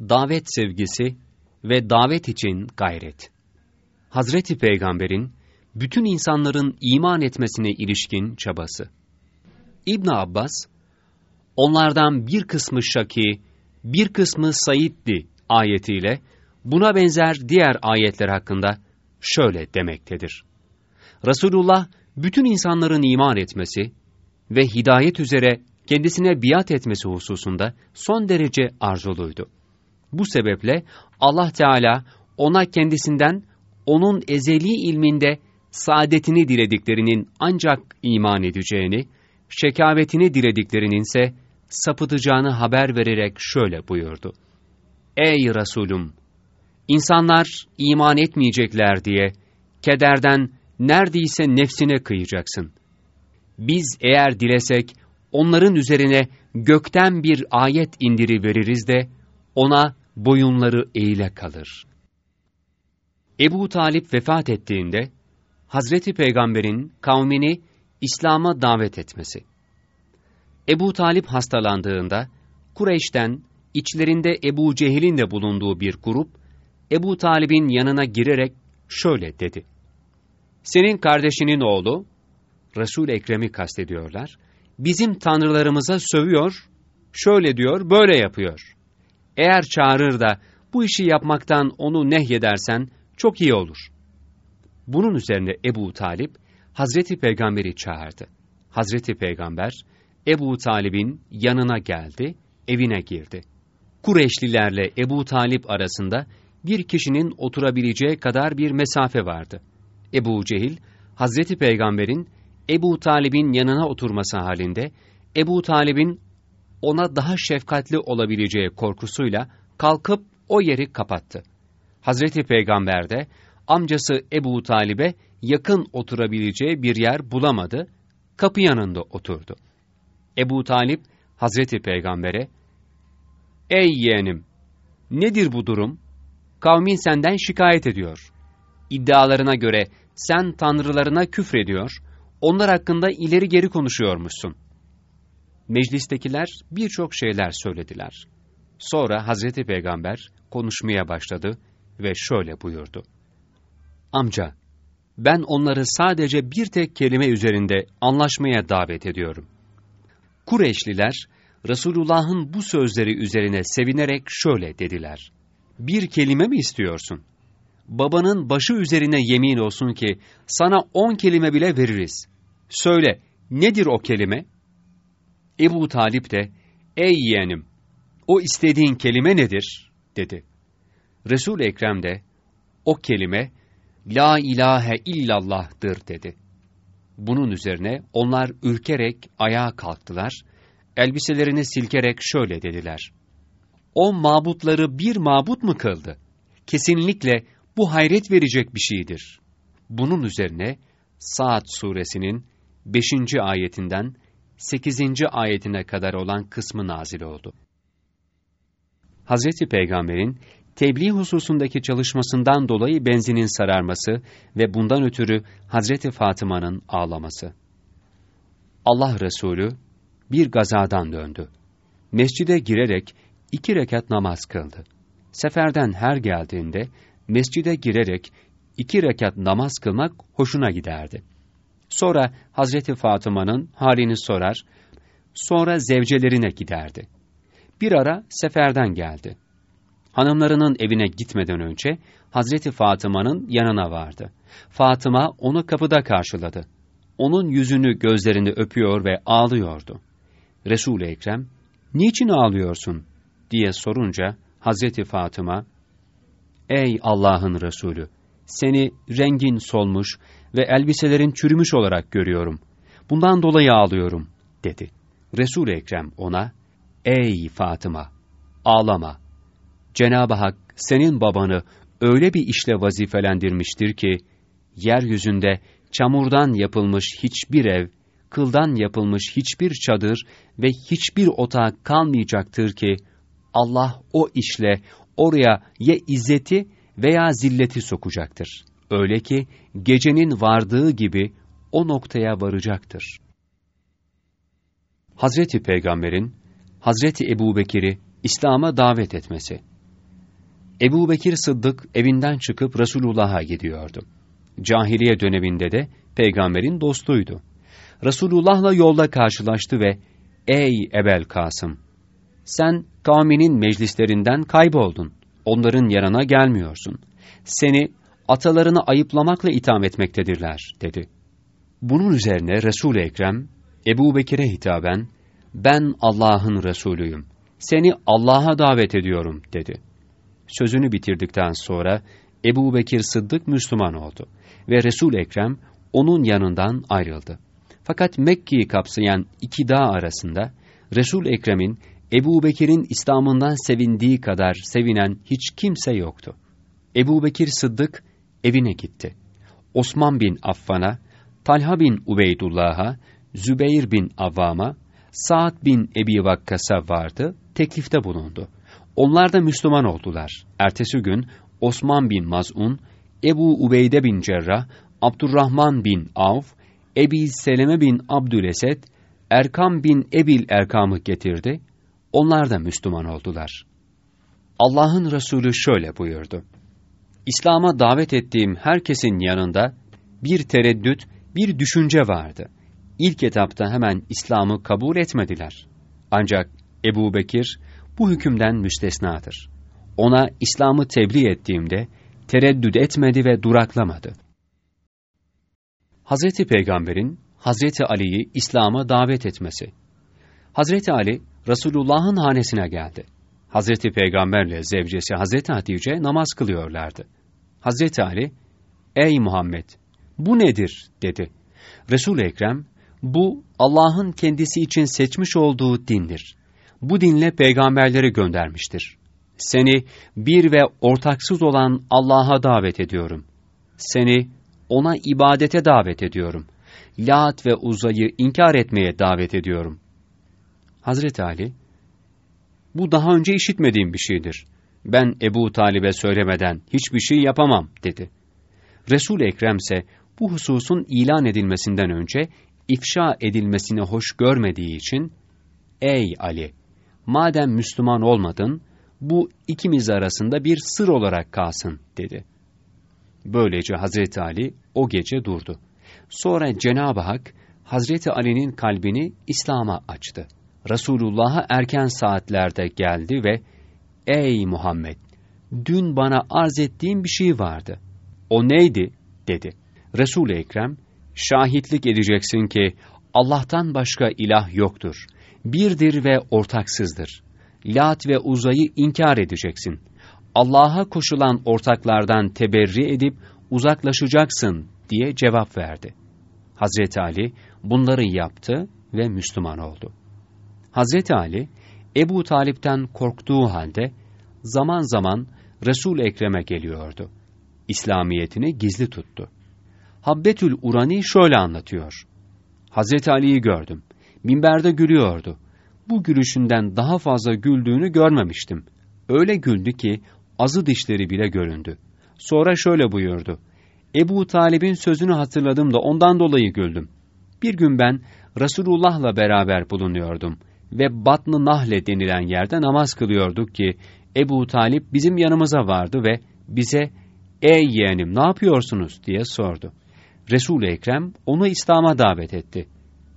davet sevgisi ve davet için gayret. Hazreti Peygamber'in bütün insanların iman etmesine ilişkin çabası. İbn Abbas, onlardan bir kısmı Şaki, bir kısmı Said'di ayetiyle buna benzer diğer ayetler hakkında şöyle demektedir. Resulullah bütün insanların iman etmesi ve hidayet üzere kendisine biat etmesi hususunda son derece arzuluydu. Bu sebeple Allah Teala ona kendisinden onun ezeli ilminde saadetini dilediklerinin ancak iman edeceğini, şekavetini dilediklerinin ise sapıtacağını haber vererek şöyle buyurdu. Ey Resulüm! İnsanlar iman etmeyecekler diye kederden neredeyse nefsine kıyacaksın. Biz eğer dilesek onların üzerine gökten bir ayet indiri veririz de ona boyunları eğile kalır. Ebu Talip vefat ettiğinde Hazreti Peygamber'in kavmini İslam'a davet etmesi. Ebu Talip hastalandığında Kureyş'ten içlerinde Ebu Cehil'in de bulunduğu bir grup Ebu Talib'in yanına girerek şöyle dedi. Senin kardeşinin oğlu, resul Ekrem'i kastediyorlar, bizim tanrılarımıza sövüyor, şöyle diyor, böyle yapıyor. Eğer çağırır da bu işi yapmaktan onu nehyedersen çok iyi olur. Bunun üzerine Ebu Talip, Hazreti Peygamber'i çağırdı. Hazreti Peygamber, Ebu Talib'in yanına geldi, evine girdi. Kureyşlilerle Ebu Talip arasında bir kişinin oturabileceği kadar bir mesafe vardı. Ebu Cehil, Hazreti Peygamber'in Ebu Talib'in yanına oturması halinde, Ebu Talib'in ona daha şefkatli olabileceği korkusuyla kalkıp o yeri kapattı. Hazreti Peygamber de amcası Ebu Talib'e yakın oturabileceği bir yer bulamadı, kapı yanında oturdu. Ebu Talip, Hazreti Peygamber'e, Ey yeğenim, nedir bu durum? Kavmin senden şikayet ediyor. İddialarına göre sen tanrılarına küfrediyor, onlar hakkında ileri geri konuşuyormuşsun. Meclistekiler birçok şeyler söylediler. Sonra Hazreti Peygamber konuşmaya başladı ve şöyle buyurdu. Amca, ben onları sadece bir tek kelime üzerinde anlaşmaya davet ediyorum. Kureyşliler, Resulullah'ın bu sözleri üzerine sevinerek şöyle dediler. Bir kelime mi istiyorsun? Babanın başı üzerine yemin olsun ki sana on kelime bile veririz. Söyle, nedir o kelime? Ebu Talip de, ey yeğenim, o istediğin kelime nedir? dedi. Resul Ekrem de, o kelime, La ilahe illallah'dır dedi. Bunun üzerine onlar ürkerek ayağa kalktılar, elbiselerini silkerek şöyle dediler. O mabutları bir mabut mu kıldı? Kesinlikle bu hayret verecek bir şeydir. Bunun üzerine Saat suresinin 5. ayetinden 8. ayetine kadar olan kısmı nazil oldu. Hazreti Peygamber'in tebliğ hususundaki çalışmasından dolayı benzinin sararması ve bundan ötürü Hazreti Fatıma'nın ağlaması. Allah Resulü bir gazadan döndü. Mescide girerek iki rekat namaz kıldı. Seferden her geldiğinde mescide girerek iki rekat namaz kılmak hoşuna giderdi. Sonra Hazreti Fatıma'nın halini sorar, sonra zevcelerine giderdi. Bir ara seferden geldi. Hanımlarının evine gitmeden önce Hazreti Fatıma'nın yanına vardı. Fatıma onu kapıda karşıladı. Onun yüzünü gözlerini öpüyor ve ağlıyordu. Resul-i Ekrem, niçin ağlıyorsun diye sorunca Hazreti Fatıma, Ey Allah'ın Resulü! Seni rengin solmuş ve elbiselerin çürümüş olarak görüyorum. Bundan dolayı ağlıyorum, dedi. Resul-i Ekrem ona, Ey Fatıma! Ağlama! Cenab-ı Hak senin babanı öyle bir işle vazifelendirmiştir ki, yeryüzünde çamurdan yapılmış hiçbir ev, kıldan yapılmış hiçbir çadır ve hiçbir otak kalmayacaktır ki, Allah o işle oraya ya izzeti veya zilleti sokacaktır. Öyle ki gecenin vardığı gibi o noktaya varacaktır. Hazreti Peygamber'in Hazreti Ebubekir'i İslam'a davet etmesi Ebu Bekir Sıddık evinden çıkıp Resulullah'a gidiyordu. Cahiliye döneminde de peygamberin dostuydu. Resulullah'la yolda karşılaştı ve ''Ey Ebel Kasım! Sen kavminin meclislerinden kayboldun. Onların yanına gelmiyorsun. Seni atalarını ayıplamakla itham etmektedirler.'' dedi. Bunun üzerine Resul-i Ekrem, Ebu Bekir'e hitaben, ''Ben Allah'ın Resulüyüm. Seni Allah'a davet ediyorum.'' dedi. Sözünü bitirdikten sonra Ebu Bekir Sıddık Müslüman oldu ve Resul Ekrem onun yanından ayrıldı. Fakat Mekke'yi kapsayan iki dağ arasında Resul Ekrem'in Ebu Bekir'in İslam'ından sevindiği kadar sevinen hiç kimse yoktu. Ebu Bekir Sıddık evine gitti. Osman bin Affan'a, Talha bin Ubeydullah'a, Zübeyir bin Avvam'a, Sa'd bin Ebi Vakkas'a vardı, teklifte bulundu. Onlar da Müslüman oldular. Ertesi gün Osman bin Maz'un, Ebu Ubeyde bin Cerrah, Abdurrahman bin Avf, Ebi Seleme bin Abdülesed, Erkam bin Ebil Erkam'ı getirdi. Onlar da Müslüman oldular. Allah'ın Resulü şöyle buyurdu. İslam'a davet ettiğim herkesin yanında bir tereddüt, bir düşünce vardı. İlk etapta hemen İslam'ı kabul etmediler. Ancak Ebu Bekir bu hükümden müstesnadır. Ona İslam'ı tebliğ ettiğimde tereddüt etmedi ve duraklamadı. Hazreti Peygamber'in Hazreti Ali'yi İslam'a davet etmesi. Hazreti Ali Resulullah'ın hanesine geldi. Hazreti Peygamberle zevcesi Hazreti Hatice namaz kılıyorlardı. Hazreti Ali, "Ey Muhammed, bu nedir?" dedi. Resul Ekrem, "Bu Allah'ın kendisi için seçmiş olduğu dindir. Bu dinle peygamberleri göndermiştir. Seni bir ve ortaksız olan Allah'a davet ediyorum. Seni ona ibadete davet ediyorum. Lat ve Uzay'ı inkar etmeye davet ediyorum. Hazreti Ali, bu daha önce işitmediğim bir şeydir. Ben Ebu Talib'e söylemeden hiçbir şey yapamam, dedi. Resul Ekrem ise bu hususun ilan edilmesinden önce ifşa edilmesini hoş görmediği için, Ey Ali! Madem Müslüman olmadın, bu ikimiz arasında bir sır olarak kalsın, dedi. Böylece Hazreti Ali o gece durdu. Sonra Cenab-ı Hak, Hazreti Ali'nin kalbini İslam'a açtı. Resulullah'a erken saatlerde geldi ve Ey Muhammed! Dün bana arz ettiğim bir şey vardı. O neydi? dedi. Resul-i Ekrem, şahitlik edeceksin ki Allah'tan başka ilah yoktur. Birdir ve ortaksızdır. Lat ve Uzay'ı inkar edeceksin. Allah'a koşulan ortaklardan teberri edip uzaklaşacaksın diye cevap verdi. Hazreti Ali bunları yaptı ve Müslüman oldu. Hazreti Ali, Ebu Talip'ten korktuğu halde zaman zaman Resul Ekrem'e geliyordu. İslamiyetini gizli tuttu. Habbetül Urani şöyle anlatıyor. Hazreti Ali'yi gördüm. Minberde gülüyordu. Bu gülüşünden daha fazla güldüğünü görmemiştim. Öyle güldü ki azı dişleri bile göründü. Sonra şöyle buyurdu. Ebu Talib'in sözünü hatırladım da ondan dolayı güldüm. Bir gün ben Resulullah'la beraber bulunuyordum ve Batn-ı Nahle denilen yerde namaz kılıyorduk ki Ebu Talip bizim yanımıza vardı ve bize ''Ey yeğenim ne yapıyorsunuz?'' diye sordu. Resul-i Ekrem onu İslam'a davet etti.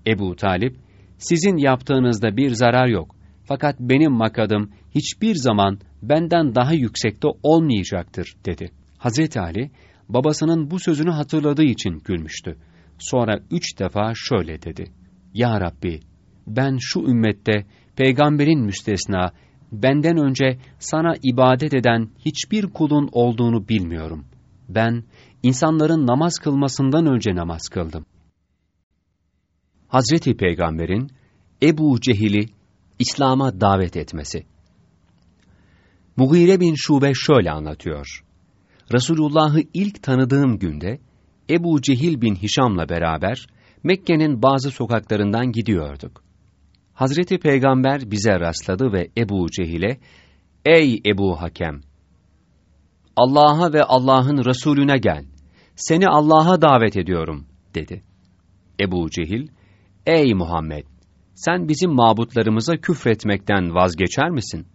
Ebu Talip, sizin yaptığınızda bir zarar yok. Fakat benim makadım hiçbir zaman benden daha yüksekte olmayacaktır, dedi. Hazreti Ali, babasının bu sözünü hatırladığı için gülmüştü. Sonra üç defa şöyle dedi. Ya Rabbi, ben şu ümmette peygamberin müstesna, benden önce sana ibadet eden hiçbir kulun olduğunu bilmiyorum. Ben, insanların namaz kılmasından önce namaz kıldım. Hazreti Peygamber'in Ebu Cehil'i İslam'a davet etmesi. Mugire bin Şube şöyle anlatıyor. Resulullah'ı ilk tanıdığım günde Ebu Cehil bin Hişam'la beraber Mekke'nin bazı sokaklarından gidiyorduk. Hazreti Peygamber bize rastladı ve Ebu Cehil'e, Ey Ebu Hakem! Allah'a ve Allah'ın Resulüne gel. Seni Allah'a davet ediyorum, dedi. Ebu Cehil, Ey Muhammed! Sen bizim mabutlarımıza küfretmekten vazgeçer misin?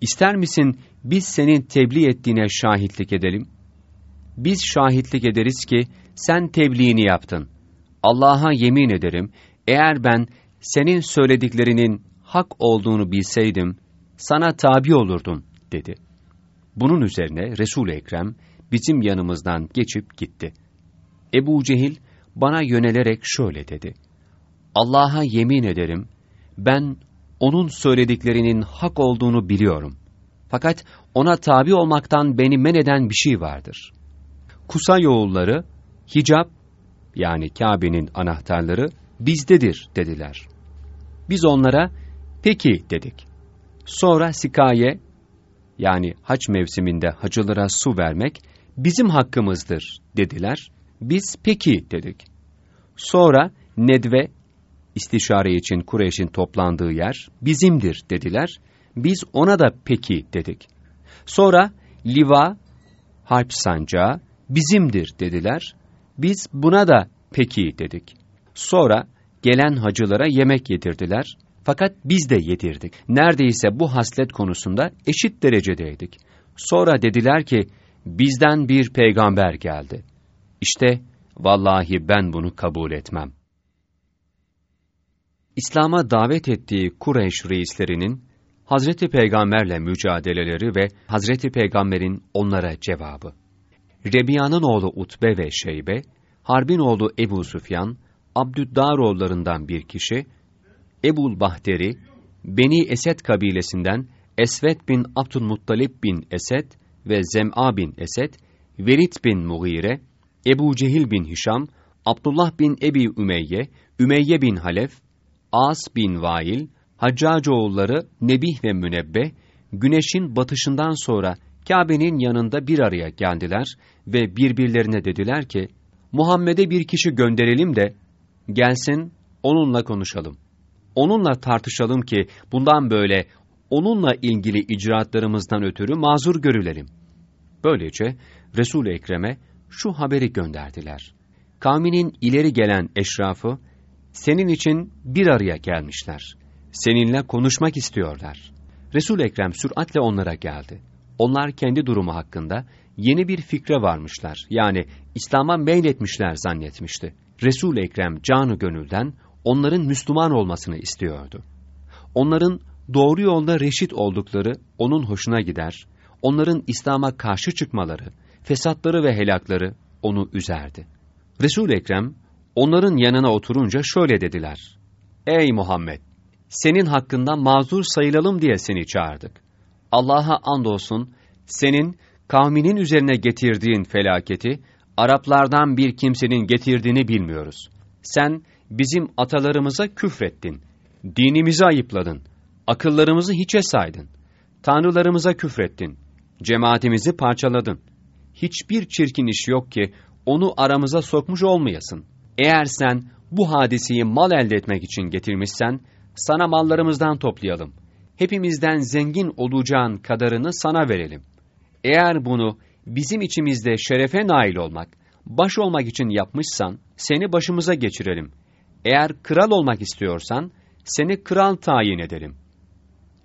İster misin biz senin tebliğ ettiğine şahitlik edelim? Biz şahitlik ederiz ki sen tebliğini yaptın. Allah'a yemin ederim, eğer ben senin söylediklerinin hak olduğunu bilseydim, sana tabi olurdum, dedi. Bunun üzerine resul Ekrem bizim yanımızdan geçip gitti. Ebu Cehil bana yönelerek şöyle dedi. Allah'a yemin ederim, ben onun söylediklerinin hak olduğunu biliyorum. Fakat ona tabi olmaktan beni men eden bir şey vardır. Kusa yoğulları, hicap, yani Kabe'nin anahtarları bizdedir dediler. Biz onlara, peki dedik. Sonra sikaye, yani haç mevsiminde hacılara su vermek bizim hakkımızdır dediler. Biz peki dedik. Sonra nedve, istişare için Kureyş'in toplandığı yer bizimdir dediler. Biz ona da peki dedik. Sonra liva, harp sancağı bizimdir dediler. Biz buna da peki dedik. Sonra gelen hacılara yemek yedirdiler. Fakat biz de yedirdik. Neredeyse bu haslet konusunda eşit derecedeydik. Sonra dediler ki, bizden bir peygamber geldi. İşte, vallahi ben bunu kabul etmem. İslam'a davet ettiği Kureyş reislerinin, Hazreti Peygamberle mücadeleleri ve Hazreti Peygamber'in onlara cevabı. Rebiya'nın oğlu Utbe ve Şeybe, Harbin oğlu Ebu Süfyan, Abdüddaroğullarından bir kişi, Ebul Bahteri, Beni Esed kabilesinden Esvet bin Abdülmuttalib bin Esed ve Zem'a bin Esed, Velid bin Mughire, Ebu Cehil bin Hişam, Abdullah bin Ebi Ümeyye, Ümeyye bin Halef, As bin Vail, Haccacoğulları Nebih ve Münebbeh, güneşin batışından sonra Kabe'nin yanında bir araya geldiler ve birbirlerine dediler ki, Muhammed'e bir kişi gönderelim de, gelsin onunla konuşalım. Onunla tartışalım ki bundan böyle onunla ilgili icraatlarımızdan ötürü mazur görülelim. Böylece Resul-i Ekrem'e şu haberi gönderdiler. Kavminin ileri gelen eşrafı, senin için bir araya gelmişler. Seninle konuşmak istiyorlar. Resul Ekrem süratle onlara geldi. Onlar kendi durumu hakkında yeni bir fikre varmışlar. Yani İslam'a meyletmişler zannetmişti. Resul Ekrem canı gönülden onların Müslüman olmasını istiyordu. Onların doğru yolda reşit oldukları onun hoşuna gider, onların İslam'a karşı çıkmaları, fesatları ve helakları onu üzerdi. resul Ekrem onların yanına oturunca şöyle dediler. Ey Muhammed! Senin hakkında mazur sayılalım diye seni çağırdık. Allah'a andolsun senin kavminin üzerine getirdiğin felaketi Araplardan bir kimsenin getirdiğini bilmiyoruz. Sen bizim atalarımıza küfrettin, dinimizi ayıpladın, akıllarımızı hiçe saydın, tanrılarımıza küfrettin, cemaatimizi parçaladın. Hiçbir çirkin iş yok ki onu aramıza sokmuş olmayasın. Eğer sen bu hadiseyi mal elde etmek için getirmişsen, sana mallarımızdan toplayalım. Hepimizden zengin olacağın kadarını sana verelim. Eğer bunu bizim içimizde şerefe nail olmak, baş olmak için yapmışsan, seni başımıza geçirelim. Eğer kral olmak istiyorsan, seni kral tayin edelim.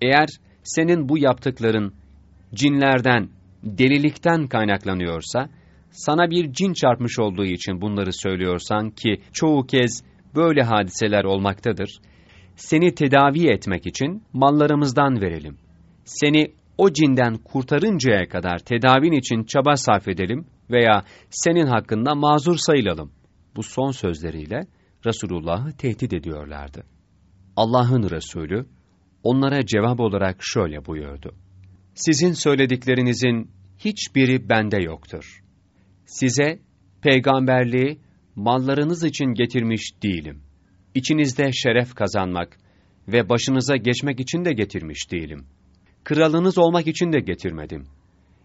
Eğer senin bu yaptıkların cinlerden, delilikten kaynaklanıyorsa, sana bir cin çarpmış olduğu için bunları söylüyorsan ki çoğu kez böyle hadiseler olmaktadır, seni tedavi etmek için mallarımızdan verelim. Seni o cinden kurtarıncaya kadar tedavin için çaba sarf edelim veya senin hakkında mazur sayılalım. Bu son sözleriyle Resulullah'ı tehdit ediyorlardı. Allah'ın Resulü onlara cevap olarak şöyle buyurdu. Sizin söylediklerinizin hiçbiri bende yoktur. Size peygamberliği mallarınız için getirmiş değilim. İçinizde şeref kazanmak ve başınıza geçmek için de getirmiş değilim. Kralınız olmak için de getirmedim.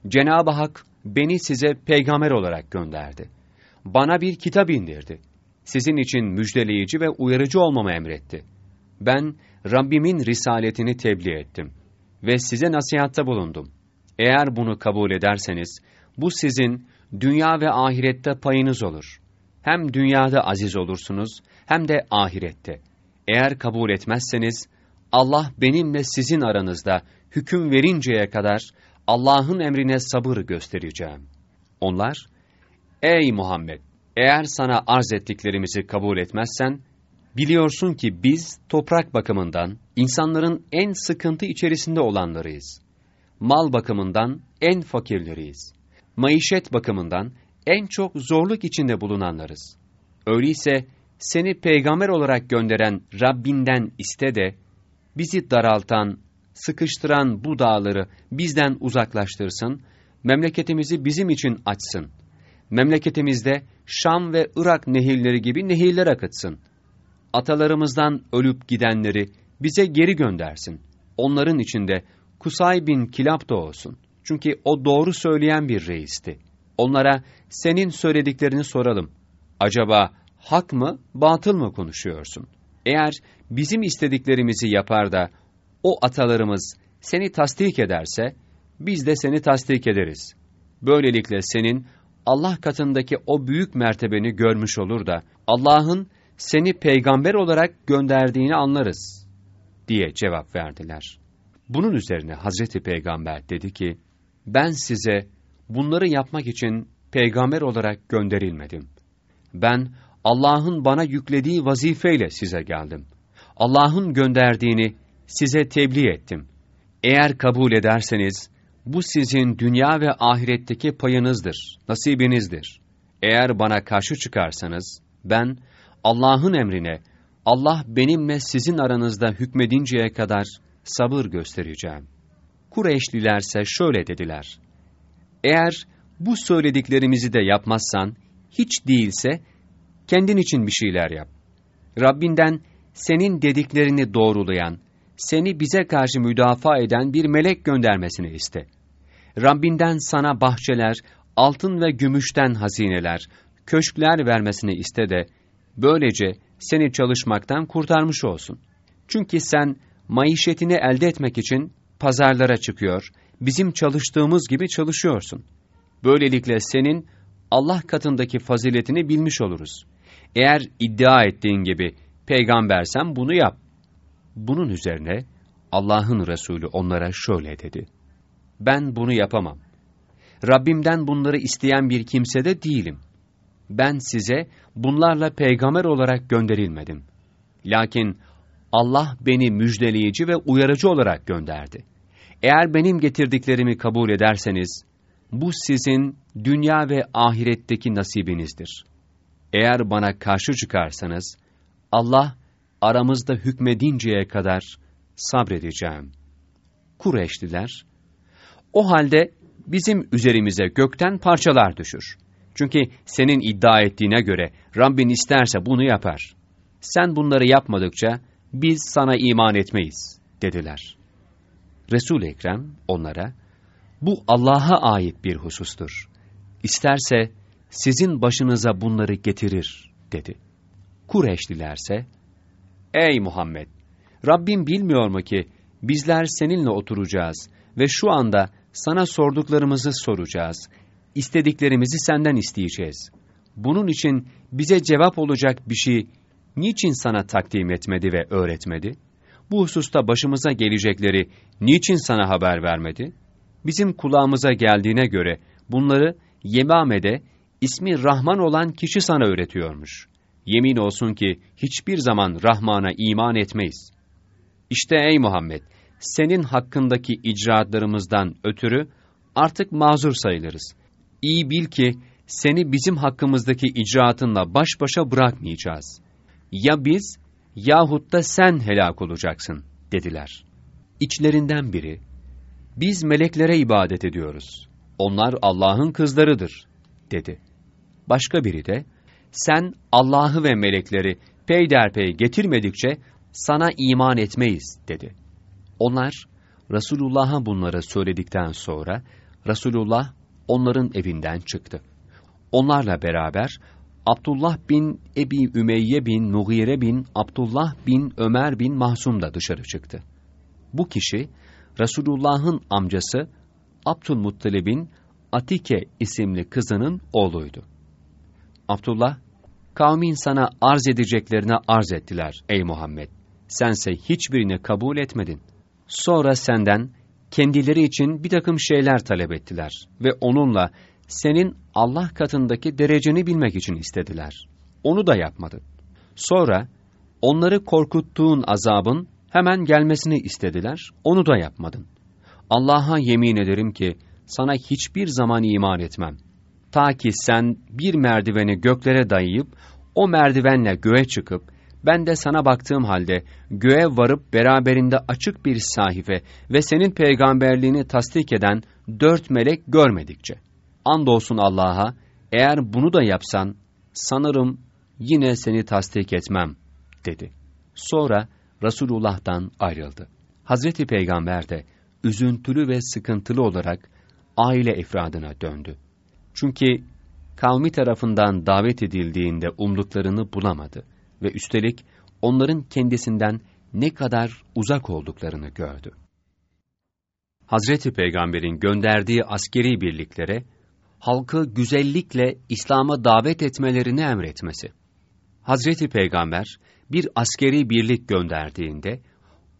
Cenab-ı Hak beni size peygamber olarak gönderdi. Bana bir kitap indirdi. Sizin için müjdeleyici ve uyarıcı olmamı emretti. Ben Rabbimin risaletini tebliğ ettim ve size nasihatta bulundum. Eğer bunu kabul ederseniz, bu sizin dünya ve ahirette payınız olur. Hem dünyada aziz olursunuz, hem de ahirette. Eğer kabul etmezseniz, Allah benimle sizin aranızda hüküm verinceye kadar Allah'ın emrine sabır göstereceğim. Onlar, Ey Muhammed! Eğer sana arz ettiklerimizi kabul etmezsen, biliyorsun ki biz toprak bakımından insanların en sıkıntı içerisinde olanlarıyız. Mal bakımından en fakirleriyiz. Maişet bakımından en çok zorluk içinde bulunanlarız. Öyleyse seni peygamber olarak gönderen Rabbinden iste de, bizi daraltan, sıkıştıran bu dağları bizden uzaklaştırsın, memleketimizi bizim için açsın. Memleketimizde Şam ve Irak nehirleri gibi nehirler akıtsın. Atalarımızdan ölüp gidenleri bize geri göndersin. Onların içinde Kusay bin Kilab da olsun. Çünkü o doğru söyleyen bir reisti. Onlara senin söylediklerini soralım. Acaba hak mı, batıl mı konuşuyorsun? Eğer bizim istediklerimizi yapar da o atalarımız seni tasdik ederse, biz de seni tasdik ederiz. Böylelikle senin Allah katındaki o büyük mertebeni görmüş olur da, Allah'ın seni peygamber olarak gönderdiğini anlarız, diye cevap verdiler. Bunun üzerine Hazreti Peygamber dedi ki, ben size bunları yapmak için peygamber olarak gönderilmedim. Ben Allah'ın bana yüklediği vazifeyle size geldim. Allah'ın gönderdiğini size tebliğ ettim. Eğer kabul ederseniz, bu sizin dünya ve ahiretteki payınızdır, nasibinizdir. Eğer bana karşı çıkarsanız, ben Allah'ın emrine, Allah benimle sizin aranızda hükmedinceye kadar sabır göstereceğim. Kureyşlilerse şöyle dediler. Eğer bu söylediklerimizi de yapmazsan, hiç değilse kendin için bir şeyler yap. Rabbinden senin dediklerini doğrulayan, seni bize karşı müdafaa eden bir melek göndermesini iste. Rabbinden sana bahçeler, altın ve gümüşten hazineler, köşkler vermesini iste de, böylece seni çalışmaktan kurtarmış olsun. Çünkü sen maişetini elde etmek için pazarlara çıkıyor, bizim çalıştığımız gibi çalışıyorsun. Böylelikle senin Allah katındaki faziletini bilmiş oluruz. Eğer iddia ettiğin gibi peygambersen bunu yap. Bunun üzerine Allah'ın Resulü onlara şöyle dedi. Ben bunu yapamam. Rabbimden bunları isteyen bir kimse de değilim. Ben size bunlarla peygamber olarak gönderilmedim. Lakin Allah beni müjdeleyici ve uyarıcı olarak gönderdi. Eğer benim getirdiklerimi kabul ederseniz, bu sizin dünya ve ahiretteki nasibinizdir. Eğer bana karşı çıkarsanız, Allah aramızda hükmedinceye kadar sabredeceğim. Kureşliler, o halde bizim üzerimize gökten parçalar düşür. Çünkü senin iddia ettiğine göre Rabbin isterse bunu yapar. Sen bunları yapmadıkça biz sana iman etmeyiz dediler. resul Ekrem onlara, bu Allah'a ait bir husustur. İsterse sizin başınıza bunları getirir dedi. Kureyşlilerse, Ey Muhammed! Rabbim bilmiyor mu ki bizler seninle oturacağız ve şu anda sana sorduklarımızı soracağız. İstediklerimizi senden isteyeceğiz. Bunun için bize cevap olacak bir şey niçin sana takdim etmedi ve öğretmedi? Bu hususta başımıza gelecekleri niçin sana haber vermedi? Bizim kulağımıza geldiğine göre bunları Yemame'de ismi Rahman olan kişi sana öğretiyormuş. Yemin olsun ki hiçbir zaman Rahman'a iman etmeyiz. İşte ey Muhammed, senin hakkındaki icraatlarımızdan ötürü artık mazur sayılırız. İyi bil ki seni bizim hakkımızdaki icraatınla baş başa bırakmayacağız. Ya biz yahut da sen helak olacaksın dediler. İçlerinden biri, biz meleklere ibadet ediyoruz. Onlar Allah'ın kızlarıdır dedi. Başka biri de, sen Allah'ı ve melekleri peyderpey getirmedikçe sana iman etmeyiz dedi. Onlar Resulullah'a bunları söyledikten sonra Resulullah onların evinden çıktı. Onlarla beraber Abdullah bin Ebi Ümeyye bin Mughire bin Abdullah bin Ömer bin Mahsum da dışarı çıktı. Bu kişi Resulullah'ın amcası Abdülmuttalib'in Atike isimli kızının oğluydu. Abdullah, kavmin sana arz edeceklerine arz ettiler ey Muhammed. Sense hiçbirini kabul etmedin. Sonra senden kendileri için bir takım şeyler talep ettiler ve onunla senin Allah katındaki dereceni bilmek için istediler. Onu da yapmadın. Sonra onları korkuttuğun azabın hemen gelmesini istediler, onu da yapmadın. Allah'a yemin ederim ki sana hiçbir zaman iman etmem. Ta ki sen bir merdiveni göklere dayayıp, o merdivenle göğe çıkıp, ben de sana baktığım halde göğe varıp beraberinde açık bir sahife ve senin peygamberliğini tasdik eden dört melek görmedikçe. Andolsun Allah'a, eğer bunu da yapsan, sanırım yine seni tasdik etmem, dedi. Sonra Resulullah'tan ayrıldı. Hazreti Peygamber de üzüntülü ve sıkıntılı olarak aile efradına döndü. Çünkü kavmi tarafından davet edildiğinde umduklarını bulamadı ve üstelik onların kendisinden ne kadar uzak olduklarını gördü. Hazreti Peygamber'in gönderdiği askeri birliklere halkı güzellikle İslam'a davet etmelerini emretmesi. Hazreti Peygamber bir askeri birlik gönderdiğinde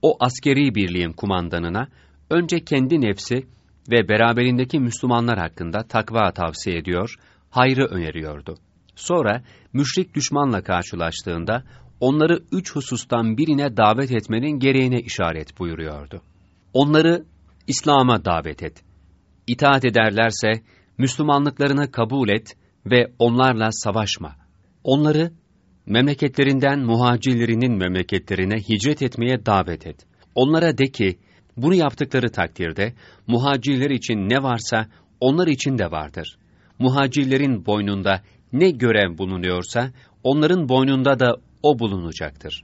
o askeri birliğin kumandanına önce kendi nefsi ve beraberindeki Müslümanlar hakkında takva tavsiye ediyor, hayrı öneriyordu. Sonra müşrik düşmanla karşılaştığında onları üç husustan birine davet etmenin gereğine işaret buyuruyordu. Onları İslam'a davet et. İtaat ederlerse Müslümanlıklarını kabul et ve onlarla savaşma. Onları memleketlerinden muhacirlerinin memleketlerine hicret etmeye davet et. Onlara de ki, bunu yaptıkları takdirde muhacirler için ne varsa onlar için de vardır. Muhacirlerin boynunda ne görev bulunuyorsa onların boynunda da o bulunacaktır.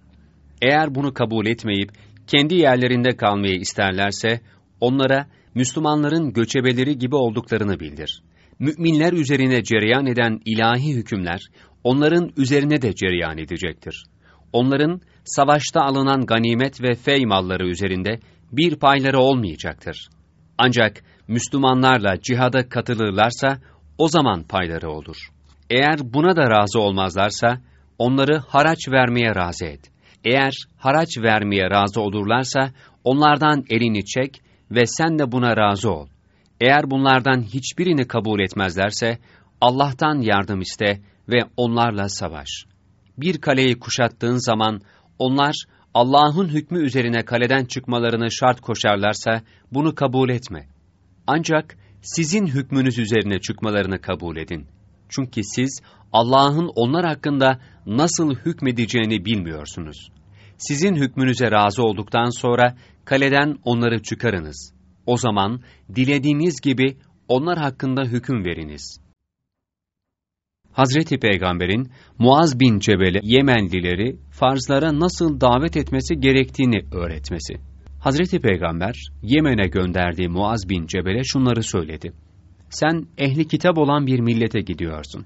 Eğer bunu kabul etmeyip kendi yerlerinde kalmayı isterlerse onlara Müslümanların göçebeleri gibi olduklarını bildir. Müminler üzerine cereyan eden ilahi hükümler onların üzerine de cereyan edecektir. Onların savaşta alınan ganimet ve fey malları üzerinde bir payları olmayacaktır. Ancak Müslümanlarla cihada katılırlarsa o zaman payları olur. Eğer buna da razı olmazlarsa onları haraç vermeye razı et. Eğer haraç vermeye razı olurlarsa onlardan elini çek ve sen de buna razı ol. Eğer bunlardan hiçbirini kabul etmezlerse Allah'tan yardım iste ve onlarla savaş. Bir kaleyi kuşattığın zaman onlar Allah'ın hükmü üzerine kaleden çıkmalarını şart koşarlarsa bunu kabul etme. Ancak sizin hükmünüz üzerine çıkmalarını kabul edin. Çünkü siz Allah'ın onlar hakkında nasıl hükmedeceğini bilmiyorsunuz. Sizin hükmünüze razı olduktan sonra kaleden onları çıkarınız. O zaman dilediğiniz gibi onlar hakkında hüküm veriniz. Hazreti Peygamber'in Muaz bin Cebel'e Yemenlileri farzlara nasıl davet etmesi gerektiğini öğretmesi. Hazreti Peygamber Yemen'e gönderdiği Muaz bin Cebel'e şunları söyledi. Sen ehli kitap olan bir millete gidiyorsun.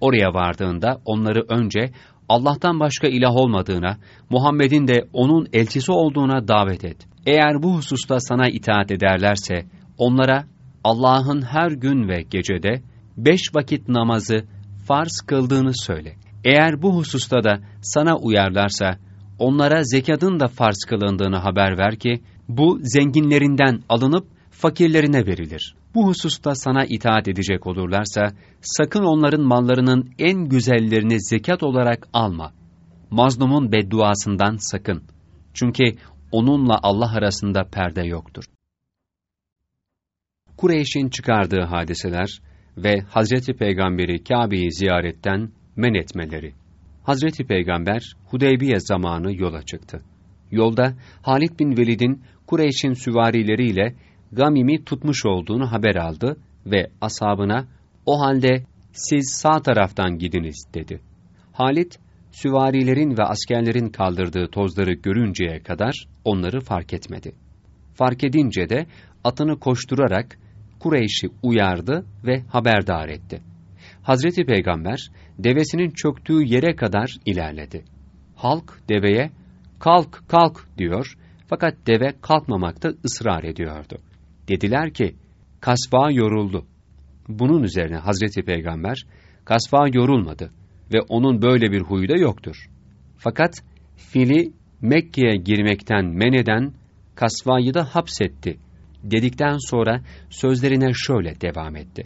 Oraya vardığında onları önce Allah'tan başka ilah olmadığına, Muhammed'in de onun elçisi olduğuna davet et. Eğer bu hususta sana itaat ederlerse, onlara Allah'ın her gün ve gecede beş vakit namazı farz kıldığını söyle. Eğer bu hususta da sana uyarlarsa, onlara zekatın da farz kılındığını haber ver ki, bu zenginlerinden alınıp fakirlerine verilir. Bu hususta sana itaat edecek olurlarsa, sakın onların mallarının en güzellerini zekat olarak alma. Mazlumun bedduasından sakın. Çünkü onunla Allah arasında perde yoktur. Kureyş'in çıkardığı hadiseler ve Hazreti Peygamber'i Kabe'yi ziyaretten men etmeleri. Hazreti Peygamber Hudeybiye zamanı yola çıktı. Yolda Halid bin Velid'in Kureyş'in süvarileriyle Gamim'i tutmuş olduğunu haber aldı ve ashabına o halde siz sağ taraftan gidiniz dedi. Halit süvarilerin ve askerlerin kaldırdığı tozları görünceye kadar onları fark etmedi. Fark edince de atını koşturarak Kureyş'i uyardı ve haberdar etti. Hazreti Peygamber devesinin çöktüğü yere kadar ilerledi. Halk deveye kalk kalk diyor fakat deve kalkmamakta ısrar ediyordu. Dediler ki kasva yoruldu. Bunun üzerine Hazreti Peygamber kasva yorulmadı ve onun böyle bir huyu da yoktur. Fakat fili Mekke'ye girmekten men eden kasvayı da hapsetti. Dedikten sonra sözlerine şöyle devam etti.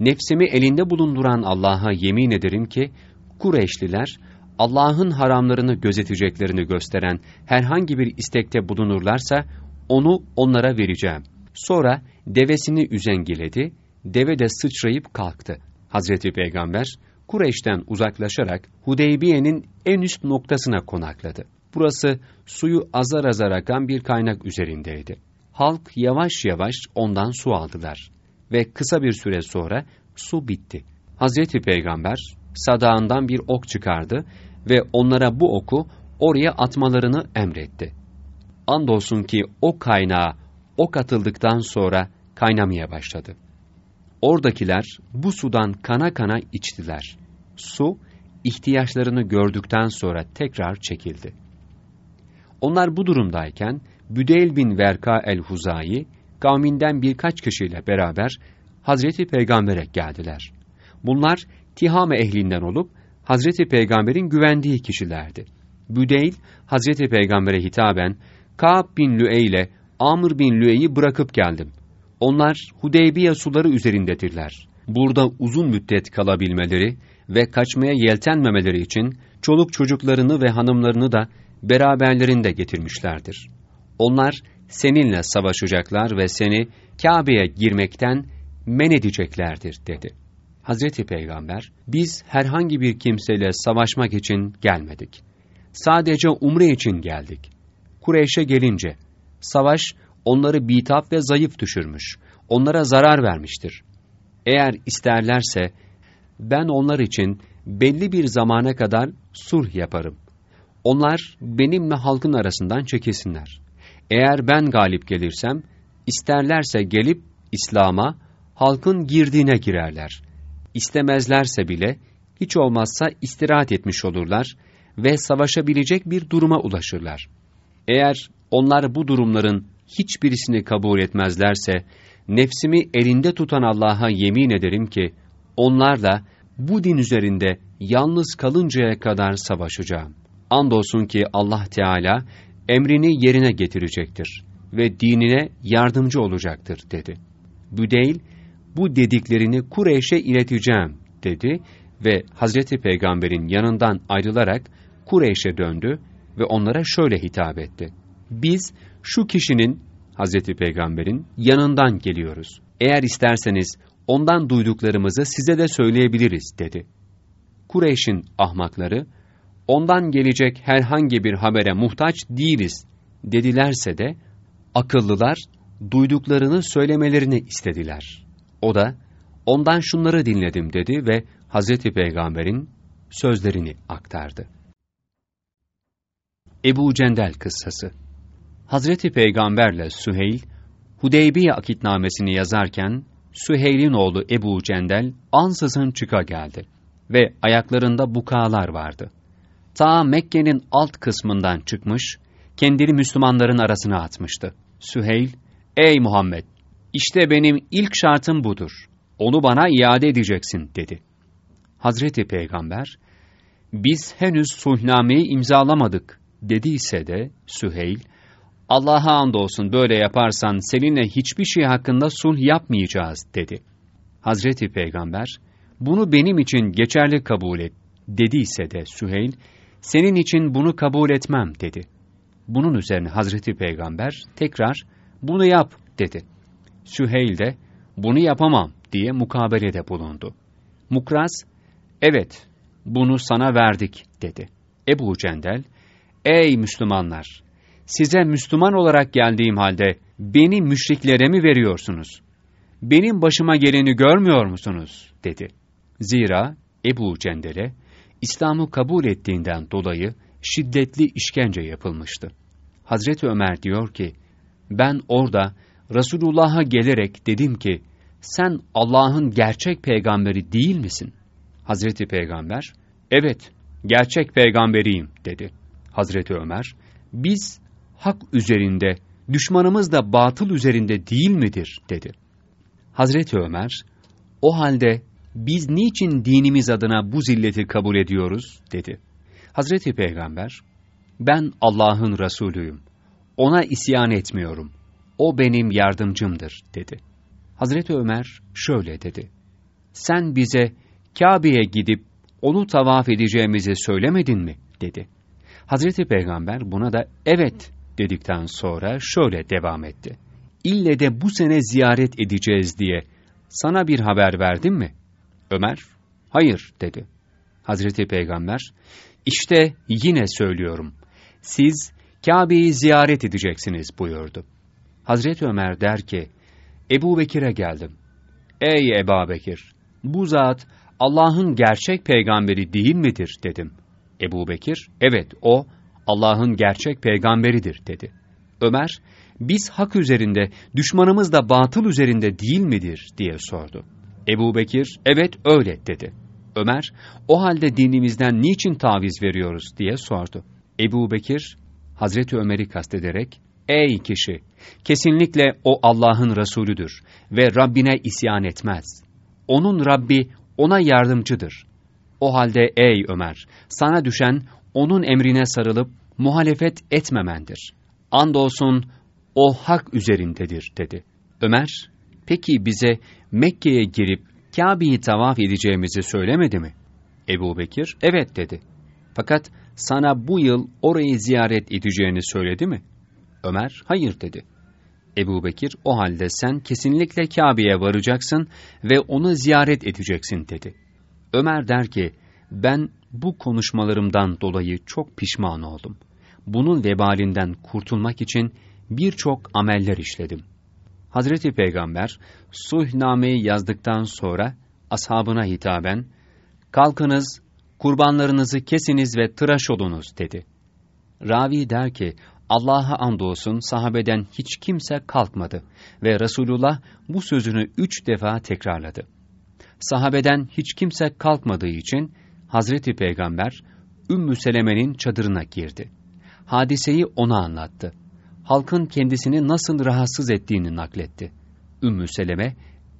Nefsimi elinde bulunduran Allah'a yemin ederim ki, Kureyşliler, Allah'ın haramlarını gözeteceklerini gösteren herhangi bir istekte bulunurlarsa, onu onlara vereceğim. Sonra devesini üzengiledi, deve de sıçrayıp kalktı. Hazreti Peygamber, Kureyş'ten uzaklaşarak Hudeybiye'nin en üst noktasına konakladı. Burası suyu azar azar akan bir kaynak üzerindeydi. Halk yavaş yavaş ondan su aldılar ve kısa bir süre sonra su bitti. Hazreti Peygamber sadağından bir ok çıkardı ve onlara bu oku oraya atmalarını emretti. Andolsun ki o kaynağa ok atıldıktan sonra kaynamaya başladı. Oradakiler bu sudan kana kana içtiler. Su, ihtiyaçlarını gördükten sonra tekrar çekildi. Onlar bu durumdayken, Büdeyl bin Verka el-Huzayi, kavminden birkaç kişiyle beraber Hazreti Peygamber'e geldiler. Bunlar Tihame ehlinden olup Hazreti Peygamber'in güvendiği kişilerdi. Büdeyl, Hazreti Peygamber'e hitaben, Ka'b bin Lüey ile Amr bin Lüey'i bırakıp geldim. Onlar Hudeybiye suları üzerindedirler. Burada uzun müddet kalabilmeleri ve kaçmaya yeltenmemeleri için çoluk çocuklarını ve hanımlarını da beraberlerinde getirmişlerdir. Onlar seninle savaşacaklar ve seni Kabe'ye girmekten men edeceklerdir dedi. Hazreti Peygamber, biz herhangi bir kimseyle savaşmak için gelmedik. Sadece umre için geldik. Kureyş'e gelince, savaş onları bitap ve zayıf düşürmüş, onlara zarar vermiştir. Eğer isterlerse, ben onlar için belli bir zamana kadar sulh yaparım. Onlar benimle halkın arasından çekilsinler. Eğer ben galip gelirsem, isterlerse gelip İslam'a, halkın girdiğine girerler. İstemezlerse bile, hiç olmazsa istirahat etmiş olurlar ve savaşabilecek bir duruma ulaşırlar. Eğer onlar bu durumların hiçbirisini kabul etmezlerse, nefsimi elinde tutan Allah'a yemin ederim ki, onlarla bu din üzerinde yalnız kalıncaya kadar savaşacağım. Andolsun ki Allah Teala emrini yerine getirecektir ve dinine yardımcı olacaktır dedi. Büdeyl, bu dediklerini Kureyş'e ileteceğim dedi ve Hazreti Peygamber'in yanından ayrılarak Kureyş'e döndü ve onlara şöyle hitap etti. Biz şu kişinin, Hazreti Peygamber'in yanından geliyoruz. Eğer isterseniz ondan duyduklarımızı size de söyleyebiliriz dedi. Kureyş'in ahmakları, ondan gelecek herhangi bir habere muhtaç değiliz dedilerse de, akıllılar duyduklarını söylemelerini istediler. O da, ondan şunları dinledim dedi ve Hazreti Peygamber'in sözlerini aktardı. Ebu Cendel kıssası Hazreti Peygamberle Süheyl, Hudeybiye akitnamesini yazarken, Süheyl'in oğlu Ebu Cendel ansızın çıka geldi ve ayaklarında bukalar vardı. Ta Mekke'nin alt kısmından çıkmış, kendini Müslümanların arasına atmıştı. Süheyl, ''Ey Muhammed, işte benim ilk şartım budur. Onu bana iade edeceksin.'' dedi. Hazreti Peygamber, ''Biz henüz sulhnameyi imzalamadık.'' dediyse de Süheyl, Allah'a andolsun böyle yaparsan seninle hiçbir şey hakkında sulh yapmayacağız dedi. Hazreti Peygamber, bunu benim için geçerli kabul et dediyse de Süheyl, senin için bunu kabul etmem dedi. Bunun üzerine Hazreti Peygamber tekrar bunu yap dedi. Süheyl de bunu yapamam diye mukabelede bulundu. Mukras, evet bunu sana verdik dedi. Ebu Cendel, ey Müslümanlar! Size Müslüman olarak geldiğim halde beni müşriklere mi veriyorsunuz? Benim başıma geleni görmüyor musunuz? dedi. Zira Ebu Cendel'e İslam'ı kabul ettiğinden dolayı şiddetli işkence yapılmıştı. Hazreti Ömer diyor ki, ben orada Resulullah'a gelerek dedim ki, sen Allah'ın gerçek peygamberi değil misin? Hazreti Peygamber, evet, gerçek peygamberiyim dedi. Hazreti Ömer, biz hak üzerinde, düşmanımız da batıl üzerinde değil midir? dedi. Hazreti Ömer, o halde biz niçin dinimiz adına bu zilleti kabul ediyoruz? dedi. Hazreti Peygamber, ben Allah'ın Resulüyüm. Ona isyan etmiyorum. o benim yardımcımdır dedi. Hazreti Ömer şöyle dedi. Sen bize Kabe'ye gidip onu tavaf edeceğimizi söylemedin mi? dedi. Hazreti Peygamber buna da evet dedikten sonra şöyle devam etti. İlle de bu sene ziyaret edeceğiz diye sana bir haber verdim mi? Ömer, hayır dedi. Hazreti Peygamber, işte yine söylüyorum. Siz Kabe'yi ziyaret edeceksiniz buyurdu. Hazreti Ömer der ki, Ebu Bekir'e geldim. Ey Ebu Bekir, bu zat Allah'ın gerçek peygamberi değil midir dedim. Ebu Bekir, evet o Allah'ın gerçek peygamberidir dedi. Ömer, biz hak üzerinde, düşmanımız da batıl üzerinde değil midir diye sordu. Ebu Bekir, evet öyle dedi. Ömer, o halde dinimizden niçin taviz veriyoruz diye sordu. Ebu Bekir, Hazreti Ömer'i kastederek, ey kişi, kesinlikle o Allah'ın Resulüdür ve Rabbine isyan etmez. Onun Rabbi ona yardımcıdır. O halde ey Ömer, sana düşen onun emrine sarılıp muhalefet etmemendir. Andolsun o hak üzerindedir dedi. Ömer, peki bize Mekke'ye girip Kabe'yi tavaf edeceğimizi söylemedi mi? Ebu Bekir, evet dedi. Fakat sana bu yıl orayı ziyaret edeceğini söyledi mi? Ömer, hayır dedi. Ebu Bekir, o halde sen kesinlikle Kabe'ye varacaksın ve onu ziyaret edeceksin dedi. Ömer der ki, ben bu konuşmalarımdan dolayı çok pişman oldum. Bunun vebalinden kurtulmak için birçok ameller işledim. Hazreti Peygamber, sulhnameyi yazdıktan sonra ashabına hitaben, kalkınız, kurbanlarınızı kesiniz ve tıraş olunuz dedi. Ravi der ki, Allah'a andolsun sahabeden hiç kimse kalkmadı ve Resulullah bu sözünü üç defa tekrarladı. Sahabeden hiç kimse kalkmadığı için Hazreti Peygamber Ümmü Seleme'nin çadırına girdi. Hadiseyi ona anlattı. Halkın kendisini nasıl rahatsız ettiğini nakletti. Ümmü Seleme,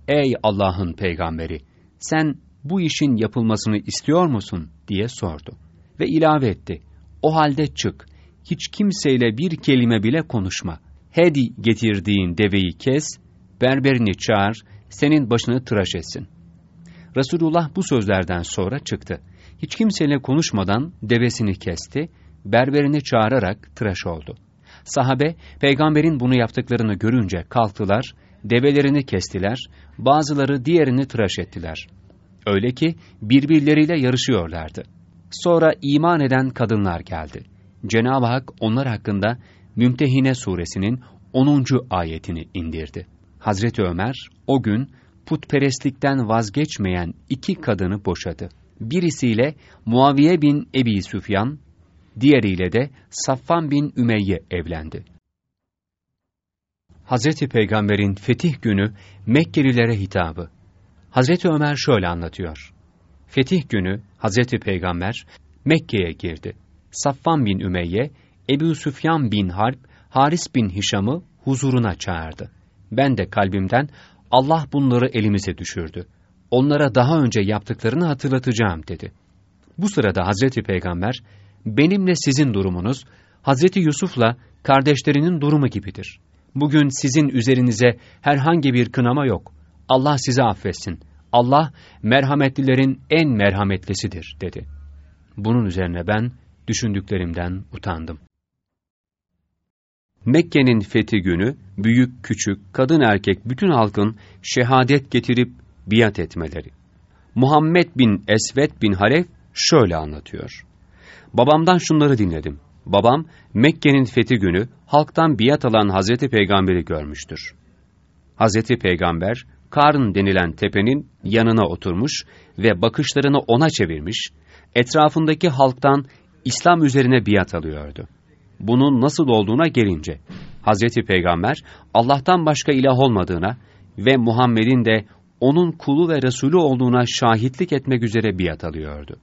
''Ey Allah'ın peygamberi, sen bu işin yapılmasını istiyor musun?'' diye sordu. Ve ilave etti, ''O halde çık, hiç kimseyle bir kelime bile konuşma. Hedi getirdiğin deveyi kes, berberini çağır, senin başını tıraş etsin.'' Resulullah bu sözlerden sonra çıktı. Hiç kimseyle konuşmadan devesini kesti, berberini çağırarak tıraş oldu. Sahabe, peygamberin bunu yaptıklarını görünce kalktılar, develerini kestiler, bazıları diğerini tıraş ettiler. Öyle ki birbirleriyle yarışıyorlardı. Sonra iman eden kadınlar geldi. Cenab-ı Hak onlar hakkında Mümtehine suresinin 10. ayetini indirdi. Hazreti Ömer o gün putperestlikten vazgeçmeyen iki kadını boşadı. Birisiyle Muaviye bin Ebi Süfyan, diğeriyle de Safvan bin Ümeyye evlendi. Hazreti Peygamber'in fetih günü Mekkelilere hitabı. Hazreti Ömer şöyle anlatıyor. Fetih günü Hazreti Peygamber Mekke'ye girdi. Safvan bin Ümeyye, Ebu Süfyan bin Harp, Haris bin Hişam'ı huzuruna çağırdı. Ben de kalbimden Allah bunları elimize düşürdü. Onlara daha önce yaptıklarını hatırlatacağım dedi. Bu sırada Hazreti Peygamber, benimle sizin durumunuz, Hazreti Yusuf'la kardeşlerinin durumu gibidir. Bugün sizin üzerinize herhangi bir kınama yok. Allah sizi affetsin. Allah merhametlilerin en merhametlisidir dedi. Bunun üzerine ben düşündüklerimden utandım. Mekke'nin fethi günü büyük küçük, kadın erkek bütün halkın şehadet getirip biat etmeleri. Muhammed bin Esvet bin Halef şöyle anlatıyor. Babamdan şunları dinledim. Babam Mekke'nin fethi günü halktan biat alan Hazreti Peygamber'i görmüştür. Hazreti Peygamber Karn denilen tepenin yanına oturmuş ve bakışlarını ona çevirmiş, etrafındaki halktan İslam üzerine biat alıyordu. Bunun nasıl olduğuna gelince, Hazreti Peygamber Allah'tan başka ilah olmadığına ve Muhammed'in de onun kulu ve Resulü olduğuna şahitlik etmek üzere biat alıyordu.